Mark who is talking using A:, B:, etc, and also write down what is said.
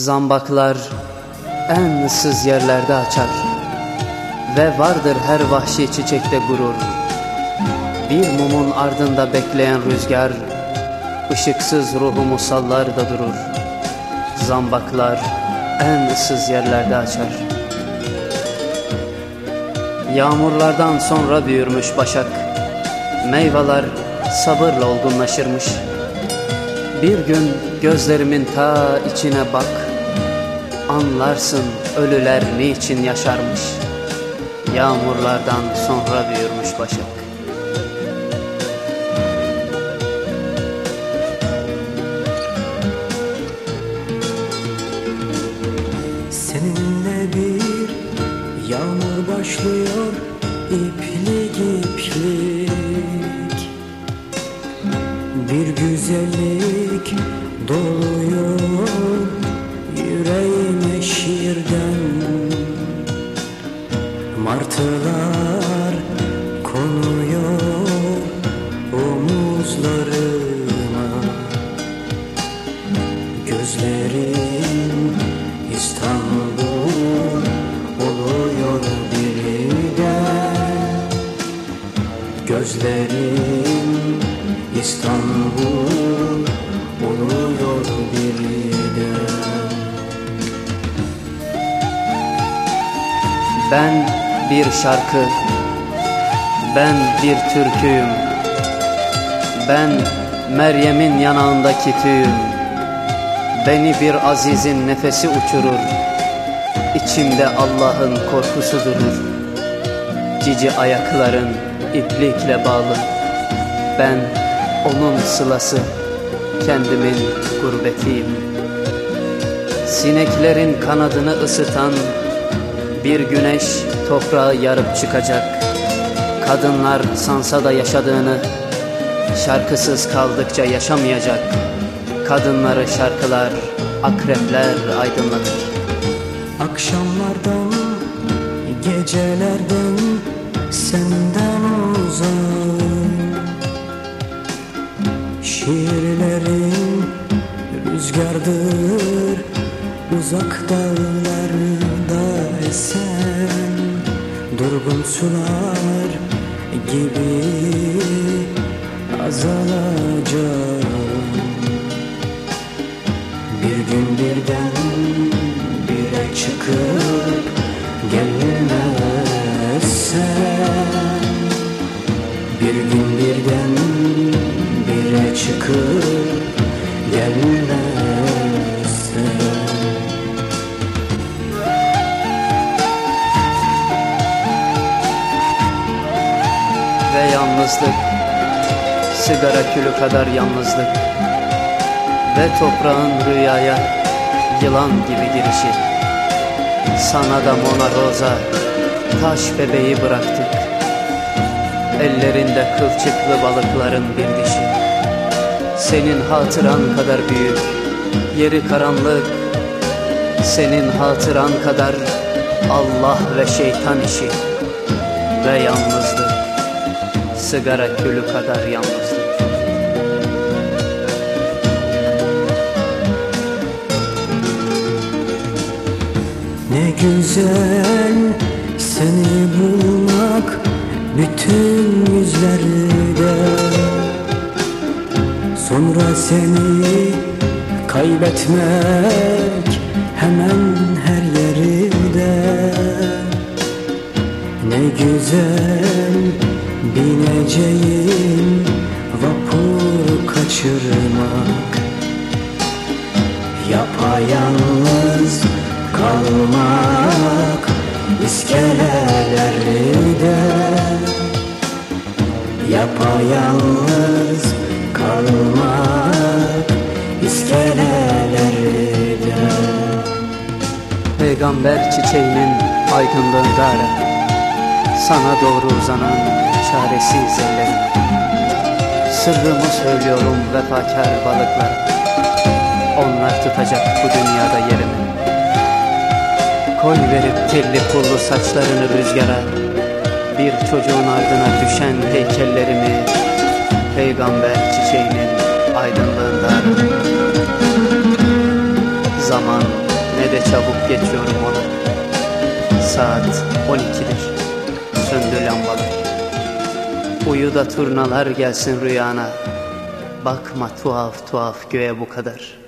A: Zambaklar en ıssız yerlerde açar Ve vardır her vahşi çiçekte gurur. Bir mumun ardında bekleyen rüzgar ışıksız ruhumu sallar da durur. Zambaklar en ıssız yerlerde açar. Yağmurlardan sonra büyürmüş başak Meyveler sabırla olgunlaşırmış. Bir gün gözlerimin ta içine bak Anlarsın ölüler niçin yaşarmış. Yağmurlardan sonra büyürmüş başak
B: Seninle bir yağmur başlıyor iplik iplik Bir güzellik doluyor yüreğime şiirden Martılar konuyor
A: Ben bir şarkı, ben bir türküyüm. Ben Meryem'in yanağındaki tüyüm. Beni bir azizin nefesi uçurur. İçimde Allah'ın korkusu durur. Cici ayakların iplikle bağlı. Ben onun sılası, kendimin gurbetiyim. Sineklerin kanadını ısıtan bir güneş toprağı yarıp çıkacak. Kadınlar sansa da yaşadığını, şarkısız kaldıkça yaşamayacak. Kadınları şarkılar, akrepler aydınlatır.
B: Akşamlardan, gecelerden senden uzak Şiirlerin rüzgardır uzak dağlarda esen Durgun sular gibi azalacak Bir gün birden bire çıkıp gelmezsen Bir gün birden bire çıkıp gelmezsen
A: yalnızlık, sigara külü kadar yalnızlık. Ve toprağın rüyaya yılan gibi girişi. Sana da Mona Rosa, taş bebeği bıraktık. Ellerinde kılçıklı balıkların bir dişi. Senin hatıran kadar büyük, yeri karanlık. Senin hatıran kadar Allah ve şeytan işi. Ve yalnızlık, sigara külü kadar yalnızlık.
B: Ne güzel seni bulmak bütün yüzlerde Sonra seni kaybetmek hemen her yerde Ne güzel bineceğim vapur kaçırmak. Yapayalnız kalmak iskelelerde Yapayalnız kalmak iskelelerde
A: Peygamber çiçeğinin aydınlığında ara Sana doğru uzanan çaresiz ellerim. Sırrımı söylüyorum vefakar balıklara Onlar tutacak bu dünyada yerimi. Koy verip telli pullu saçlarını rüzgara. Bir çocuğun ardına düşen heykellerimi Peygamber çiçeğinin aydınlığında. Zaman ne de çabuk geçiyorum ona. Saat 12'dir Söndü lambalar. Uyu da turnalar gelsin rüyana. Bakma tuhaf tuhaf göğe bu kadar